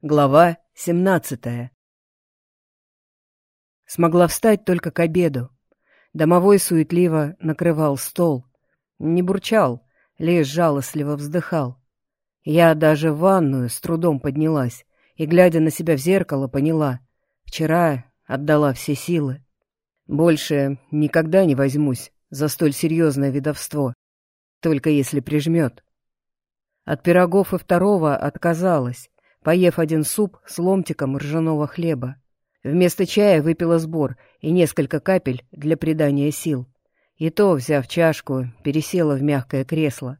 Глава семнадцатая Смогла встать только к обеду. Домовой суетливо накрывал стол. Не бурчал, лишь жалостливо вздыхал. Я даже в ванную с трудом поднялась и, глядя на себя в зеркало, поняла. Вчера отдала все силы. Больше никогда не возьмусь за столь серьезное видовство, только если прижмет. От пирогов и второго отказалась, поев один суп с ломтиком ржаного хлеба. Вместо чая выпила сбор и несколько капель для придания сил. И то, взяв чашку, пересела в мягкое кресло.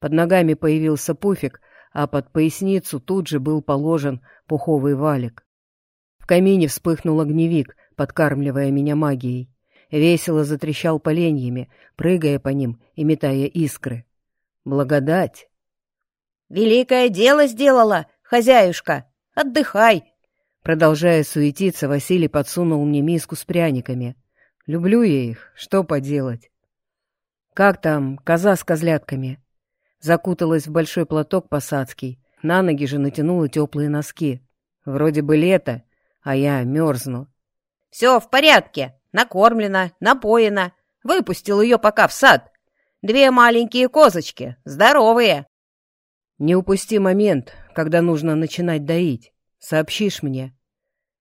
Под ногами появился пуфик, а под поясницу тут же был положен пуховый валик. В камине вспыхнул огневик, подкармливая меня магией. Весело затрещал поленьями, прыгая по ним и метая искры. Благодать! «Великое дело сделала!» «Хозяюшка, отдыхай!» Продолжая суетиться, Василий подсунул мне миску с пряниками. Люблю я их, что поделать. «Как там, коза с козлятками?» Закуталась в большой платок посадский, на ноги же натянула теплые носки. Вроде бы лето, а я мерзну. «Все в порядке, накормлена, напоена. Выпустил ее пока в сад. Две маленькие козочки, здоровые». «Не упусти момент, когда нужно начинать доить. Сообщишь мне».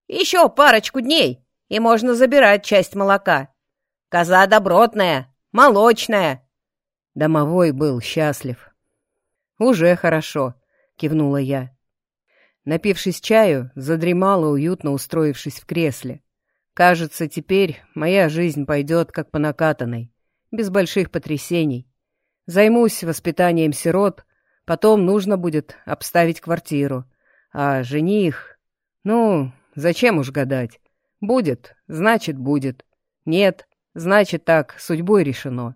«Еще парочку дней, и можно забирать часть молока. Коза добротная, молочная». Домовой был счастлив. «Уже хорошо», — кивнула я. Напившись чаю, задремала, уютно устроившись в кресле. Кажется, теперь моя жизнь пойдет как по накатанной, без больших потрясений. Займусь воспитанием сирот, Потом нужно будет обставить квартиру. А жених... Ну, зачем уж гадать? Будет, значит, будет. Нет, значит, так, судьбой решено.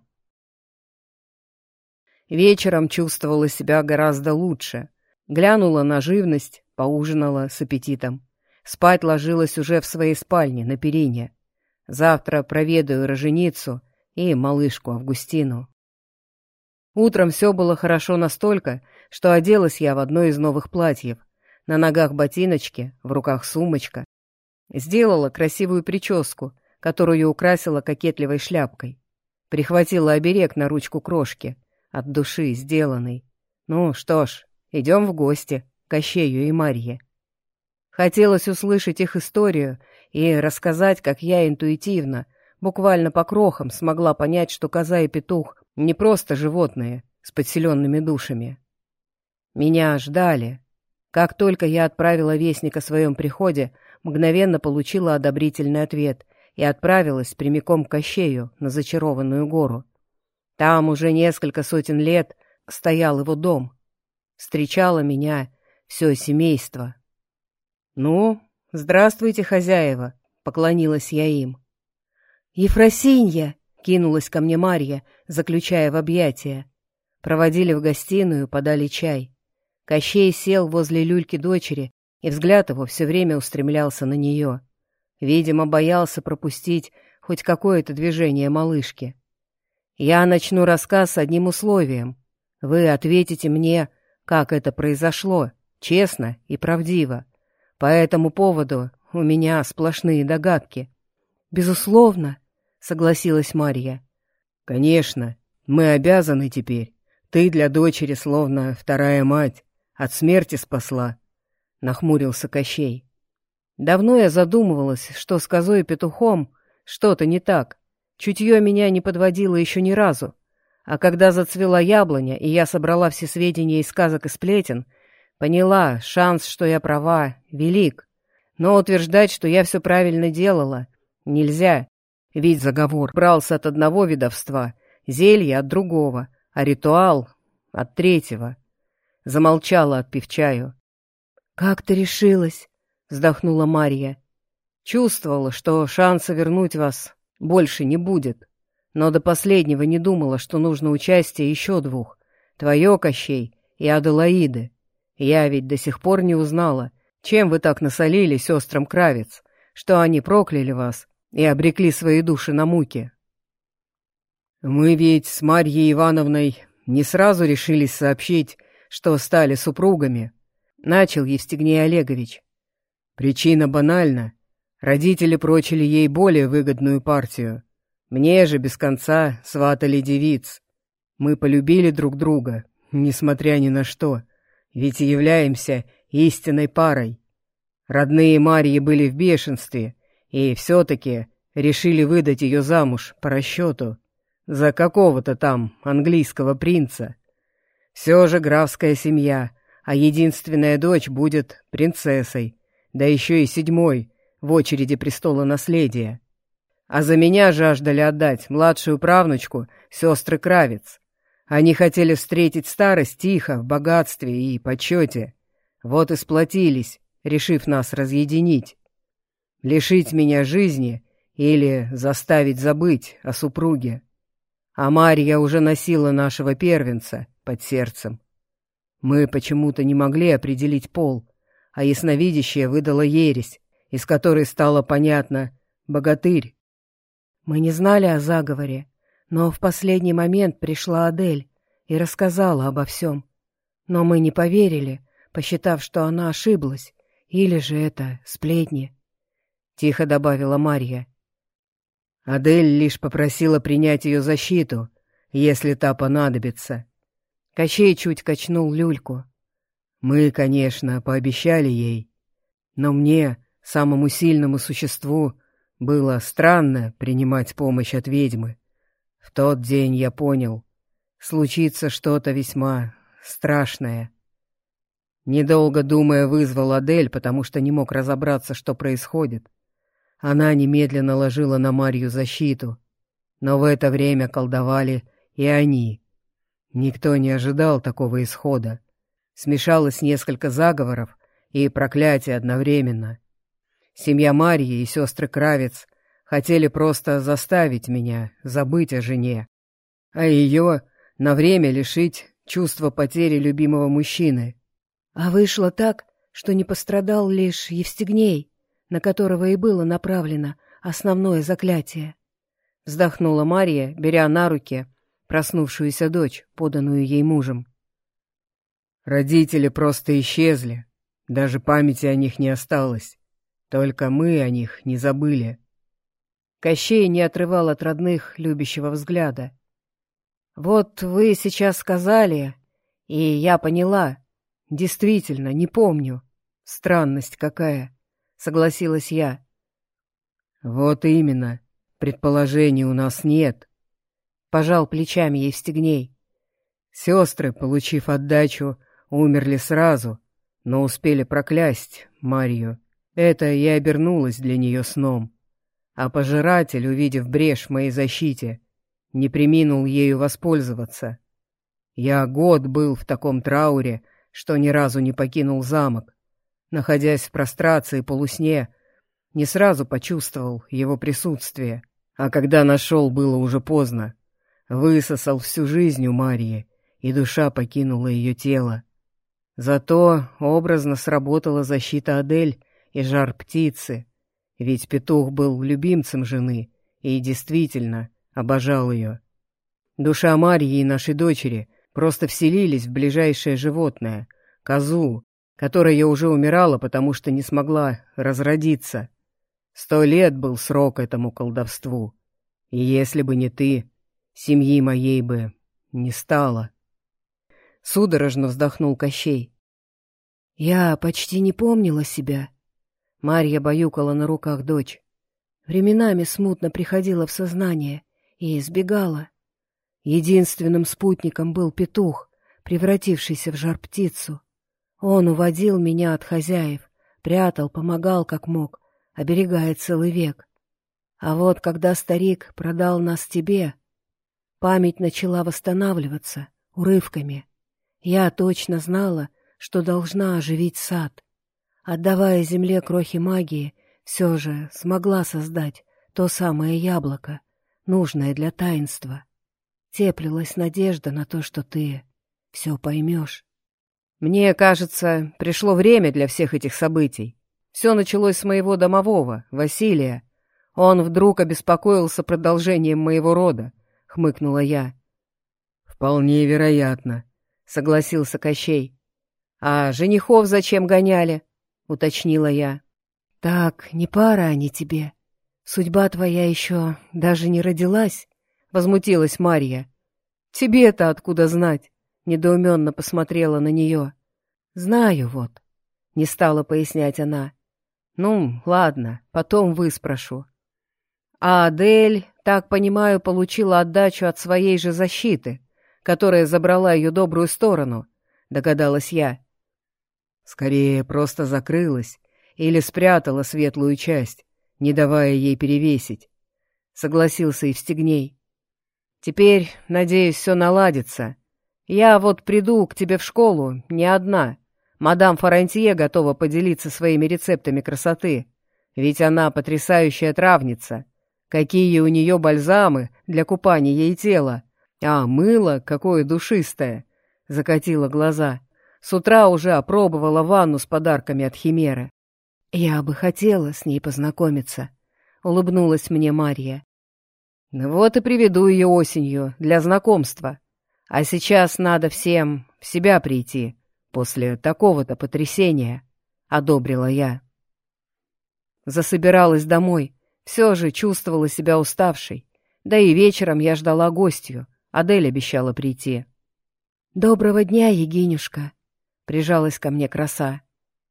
Вечером чувствовала себя гораздо лучше. Глянула на живность, поужинала с аппетитом. Спать ложилась уже в своей спальне, на перине. Завтра проведаю роженицу и малышку Августину. Утром все было хорошо настолько, что оделась я в одно из новых платьев. На ногах ботиночки, в руках сумочка. Сделала красивую прическу, которую украсила кокетливой шляпкой. Прихватила оберег на ручку крошки, от души сделанный. Ну что ж, идем в гости, Кощею и Марье. Хотелось услышать их историю и рассказать, как я интуитивно, буквально по крохам смогла понять, что коза и петух не просто животные с подселенными душами. Меня ждали. Как только я отправила вестник о своем приходе, мгновенно получила одобрительный ответ и отправилась прямиком к Кощею на зачарованную гору. Там уже несколько сотен лет стоял его дом. Встречало меня все семейство. «Ну, здравствуйте, хозяева!» — поклонилась я им. «Ефросинья!» Кинулась ко мне Марья, заключая в объятия. Проводили в гостиную, подали чай. Кощей сел возле люльки дочери, и взгляд его все время устремлялся на нее. Видимо, боялся пропустить хоть какое-то движение малышки. Я начну рассказ с одним условием. Вы ответите мне, как это произошло, честно и правдиво. По этому поводу у меня сплошные догадки. Безусловно, — согласилась Марья. «Конечно, мы обязаны теперь. Ты для дочери словно вторая мать. От смерти спасла», — нахмурился Кощей. «Давно я задумывалась, что с козой и петухом что-то не так. Чутье меня не подводило еще ни разу. А когда зацвела яблоня, и я собрала все сведения из сказок и сплетен, поняла, шанс, что я права, велик. Но утверждать, что я все правильно делала, нельзя. Ведь заговор брался от одного видовства, зелье от другого, а ритуал — от третьего. Замолчала, отпив чаю. «Как ты решилась?» — вздохнула Марья. «Чувствовала, что шанса вернуть вас больше не будет, но до последнего не думала, что нужно участие еще двух — твое, Кощей, и Аделаиды. Я ведь до сих пор не узнала, чем вы так насолили сестрам Кравец, что они прокляли вас и обрекли свои души на муки. Мы ведь с Марьей Ивановной не сразу решились сообщить, что стали супругами. Начал Евстигней Олегович. Причина банальна. Родители прочили ей более выгодную партию. Мне же без конца сватали девиц. Мы полюбили друг друга, несмотря ни на что, ведь являемся истинной парой. Родные Марьи были в бешенстве, и все-таки решили выдать ее замуж по расчету за какого-то там английского принца. Все же графская семья, а единственная дочь будет принцессой, да еще и седьмой в очереди престола наследия. А за меня жаждали отдать младшую правнучку сестры Кравец. Они хотели встретить старость тихо, в богатстве и почете. Вот и сплотились, решив нас разъединить. Лишить меня жизни или заставить забыть о супруге. А Марья уже носила нашего первенца под сердцем. Мы почему-то не могли определить пол, а ясновидящее выдало ересь, из которой стало понятно «богатырь». Мы не знали о заговоре, но в последний момент пришла Адель и рассказала обо всем. Но мы не поверили, посчитав, что она ошиблась, или же это сплетни. Тихо добавила Марья. Адель лишь попросила принять ее защиту, если та понадобится. Кощей чуть качнул люльку. Мы, конечно, пообещали ей, но мне, самому сильному существу, было странно принимать помощь от ведьмы. В тот день я понял, случится что-то весьма страшное. Недолго думая, вызвал Адель, потому что не мог разобраться, что происходит. Она немедленно ложила на Марью защиту, но в это время колдовали и они. Никто не ожидал такого исхода. Смешалось несколько заговоров и проклятий одновременно. Семья Марьи и сестры Кравец хотели просто заставить меня забыть о жене, а ее на время лишить чувства потери любимого мужчины. А вышло так, что не пострадал лишь Евстигней, на которого и было направлено основное заклятие. Вздохнула Марья, беря на руки проснувшуюся дочь, поданную ей мужем. Родители просто исчезли, даже памяти о них не осталось. Только мы о них не забыли. Кощей не отрывал от родных любящего взгляда. «Вот вы сейчас сказали, и я поняла. Действительно, не помню. Странность какая», — согласилась я. «Вот именно. Предположений у нас нет. Пожал плечами Евстигней. Сестры, получив отдачу, умерли сразу, но успели проклясть Марию. Это и обернулось для нее сном. А пожиратель, увидев брешь в моей защите, не приминул ею воспользоваться. Я год был в таком трауре, что ни разу не покинул замок. Находясь в прострации полусне, не сразу почувствовал его присутствие, а когда нашел, было уже поздно. Высосал всю жизнь у Марии, и душа покинула ее тело. Зато образно сработала защита Адель и жар птицы, ведь петух был любимцем жены и действительно обожал ее. Душа Марьи и нашей дочери просто вселились в ближайшее животное — козу, которая уже умирала, потому что не смогла разродиться. Сто лет был срок этому колдовству. И если бы не ты, семьи моей бы не стало. Судорожно вздохнул Кощей. Я почти не помнила себя. Марья баюкала на руках дочь. Временами смутно приходила в сознание и избегала. Единственным спутником был петух, превратившийся в жар-птицу. Он уводил меня от хозяев, прятал, помогал как мог, оберегая целый век. А вот когда старик продал нас тебе, Память начала восстанавливаться урывками. Я точно знала, что должна оживить сад. Отдавая земле крохи магии, все же смогла создать то самое яблоко, нужное для таинства. Теплилась надежда на то, что ты все поймешь. Мне кажется, пришло время для всех этих событий. Все началось с моего домового, Василия. Он вдруг обеспокоился продолжением моего рода, — хмыкнула я. «Вполне вероятно», — согласился Кощей. «А женихов зачем гоняли?» — уточнила я. «Так, не пара они тебе. Судьба твоя еще даже не родилась», — возмутилась Марья. «Тебе-то откуда знать?» — недоуменно посмотрела на нее. «Знаю вот», — не стала пояснять она. «Ну, ладно, потом выспрошу». А Адель, так понимаю, получила отдачу от своей же защиты, которая забрала ее добрую сторону, догадалась я. Скорее, просто закрылась или спрятала светлую часть, не давая ей перевесить. Согласился Евстигней. Теперь, надеюсь, все наладится. Я вот приду к тебе в школу, не одна. Мадам Фарантье готова поделиться своими рецептами красоты, ведь она потрясающая травница. Какие у нее бальзамы для купания ей тела. А мыло какое душистое. Закатила глаза. С утра уже опробовала ванну с подарками от Химеры. «Я бы хотела с ней познакомиться», — улыбнулась мне Марья. «Ну «Вот и приведу ее осенью для знакомства. А сейчас надо всем в себя прийти после такого-то потрясения», — одобрила я. Засобиралась домой, все же чувствовала себя уставшей. Да и вечером я ждала гостью, Адель обещала прийти. «Доброго дня, Егинюшка!» Прижалась ко мне краса.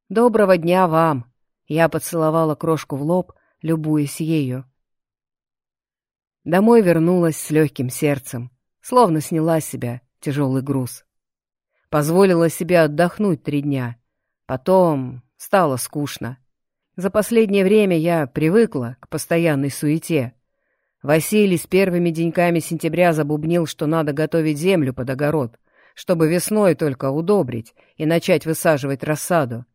«Доброго дня вам!» Я поцеловала крошку в лоб, любуясь ею. Домой вернулась с легким сердцем, словно сняла с себя тяжелый груз. Позволила себе отдохнуть три дня. Потом стало скучно. За последнее время я привыкла к постоянной суете. Василий с первыми деньками сентября забубнил, что надо готовить землю под огород — чтобы весной только удобрить и начать высаживать рассаду.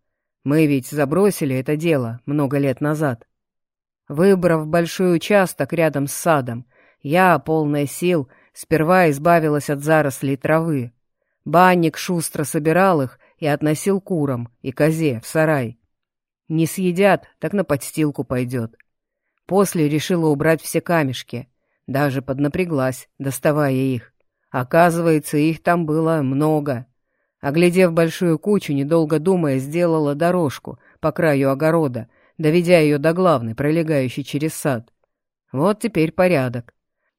Мы ведь забросили это дело много лет назад. Выбрав большой участок рядом с садом, я, полная сил, сперва избавилась от зарослей травы. Банник шустро собирал их и относил курам и козе в сарай. Не съедят, так на подстилку пойдет. После решила убрать все камешки, даже поднапряглась, доставая их. Оказывается, их там было много. Оглядев большую кучу, недолго думая, сделала дорожку по краю огорода, доведя ее до главной, пролегающей через сад. Вот теперь порядок.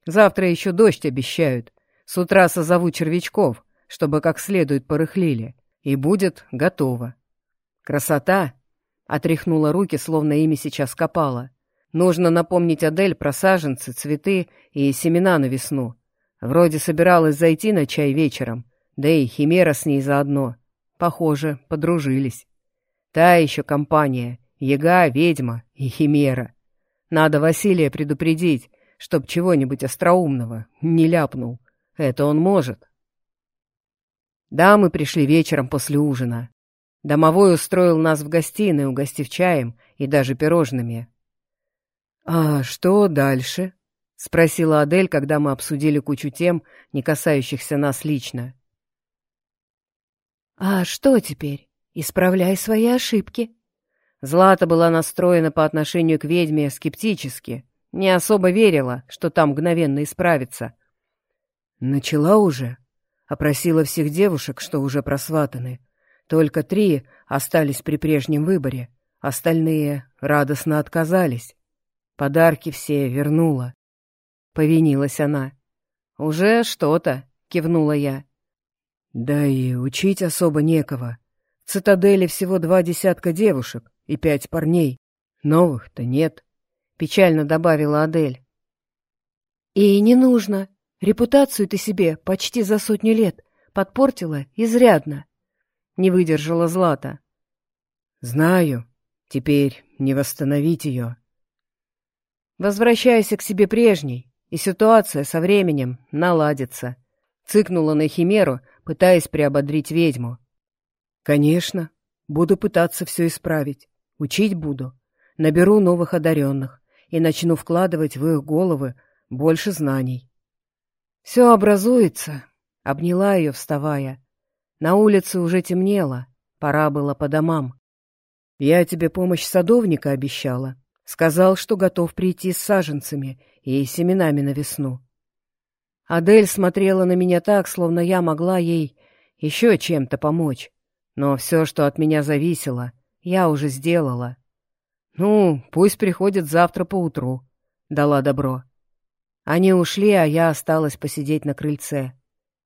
Завтра еще дождь обещают. С утра созову червячков, чтобы как следует порыхлили. И будет готово. Красота! Отряхнула руки, словно ими сейчас копала. Нужно напомнить Адель про саженцы, цветы и семена на весну. Вроде собиралась зайти на чай вечером, да и Химера с ней заодно. Похоже, подружились. Та еще компания, Яга, ведьма и Химера. Надо Василия предупредить, чтоб чего-нибудь остроумного не ляпнул. Это он может. Да, мы пришли вечером после ужина. Домовой устроил нас в гостиной, угостив чаем и даже пирожными. «А что дальше?» — спросила Адель, когда мы обсудили кучу тем, не касающихся нас лично. «А что теперь? Исправляй свои ошибки». Злата была настроена по отношению к ведьме скептически, не особо верила, что там мгновенно исправится. «Начала уже?» — опросила всех девушек, что уже просватаны. Только три остались при прежнем выборе, остальные радостно отказались. Подарки все вернула. Повинилась она. «Уже что-то», — кивнула я. «Да и учить особо некого. В цитадели всего два десятка девушек и пять парней. Новых-то нет», — печально добавила Адель. «И не нужно. Репутацию ты себе почти за сотню лет подпортила изрядно», — не выдержала Злата. «Знаю. Теперь не восстановить ее». «Возвращайся к себе прежней, и ситуация со временем наладится. Цыкнула на Химеру, пытаясь приободрить ведьму. Конечно, буду пытаться все исправить. Учить буду. Наберу новых одаренных и начну вкладывать в их головы больше знаний. Все образуется, обняла ее, вставая. На улице уже темнело, пора было по домам. Я тебе помощь садовника обещала. Сказал, что готов прийти с саженцами и семенами на весну. Адель смотрела на меня так, словно я могла ей еще чем-то помочь. Но все, что от меня зависело, я уже сделала. Ну, пусть приходит завтра поутру. Дала добро. Они ушли, а я осталась посидеть на крыльце.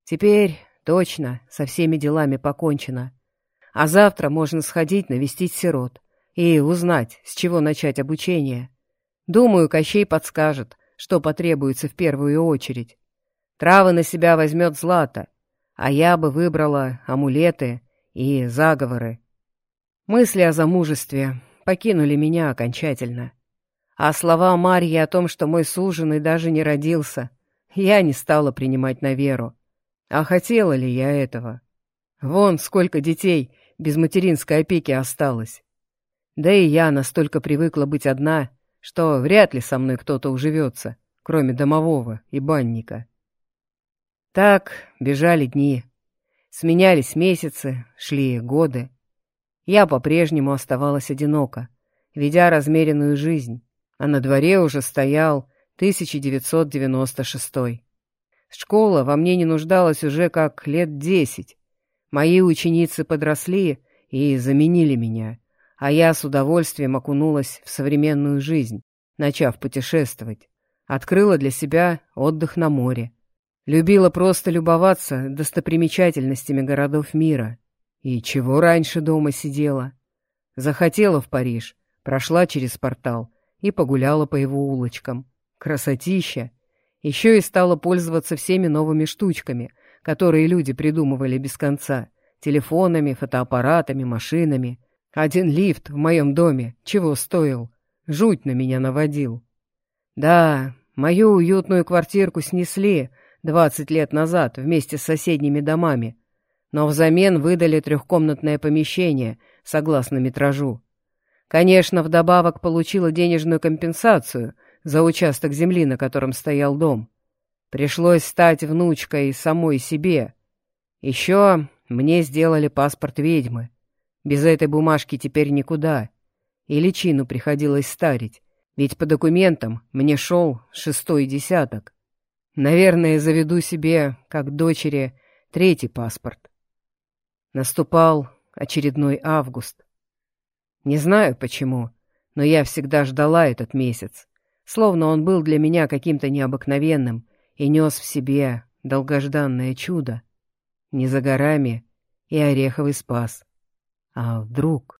Теперь точно со всеми делами покончено. А завтра можно сходить навестить сирот и узнать, с чего начать обучение. Думаю, Кощей подскажет, что потребуется в первую очередь. Травы на себя возьмет Злата, а я бы выбрала амулеты и заговоры. Мысли о замужестве покинули меня окончательно. А слова Марьи о том, что мой суженый даже не родился, я не стала принимать на веру. А хотела ли я этого? Вон сколько детей без материнской опеки осталось. Да и я настолько привыкла быть одна, что вряд ли со мной кто-то уживется, кроме домового и банника. Так бежали дни. Сменялись месяцы, шли годы. Я по-прежнему оставалась одинока, ведя размеренную жизнь а на дворе уже стоял 1996. Школа во мне не нуждалась уже как лет десять. Мои ученицы подросли и заменили меня, а я с удовольствием окунулась в современную жизнь, начав путешествовать. Открыла для себя отдых на море. Любила просто любоваться достопримечательностями городов мира. И чего раньше дома сидела? Захотела в Париж, прошла через портал — и погуляла по его улочкам. Красотища! Еще и стала пользоваться всеми новыми штучками, которые люди придумывали без конца. Телефонами, фотоаппаратами, машинами. Один лифт в моем доме чего стоил? Жуть на меня наводил. Да, мою уютную квартирку снесли двадцать лет назад вместе с соседними домами, но взамен выдали трехкомнатное помещение согласно метражу. Конечно, вдобавок получила денежную компенсацию за участок земли, на котором стоял дом. Пришлось стать внучкой самой себе. Еще мне сделали паспорт ведьмы. Без этой бумажки теперь никуда. И личину приходилось старить, ведь по документам мне шел шестой десяток. Наверное, заведу себе, как дочери, третий паспорт. Наступал очередной август. Не знаю почему, но я всегда ждала этот месяц, словно он был для меня каким-то необыкновенным и нес в себе долгожданное чудо. Не за горами и ореховый спас. А вдруг...